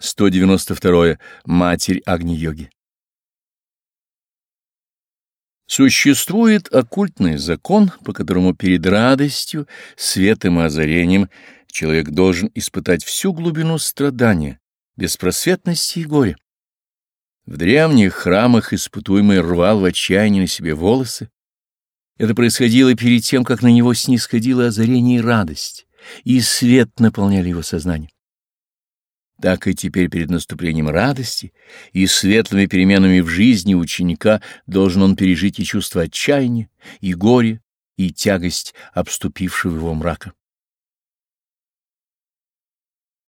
192. Матерь Агни-йоги. Существует оккультный закон, по которому перед радостью, светом и озарением человек должен испытать всю глубину страдания, беспросветности и горя. В древних храмах испытуемый рвал в отчаянии на себе волосы. Это происходило перед тем, как на него снисходило озарение и радость, и свет наполняли его сознание так и теперь перед наступлением радости и светлыми переменами в жизни ученика должен он пережить и чувство отчаяния, и горе, и тягость обступившего его мрака.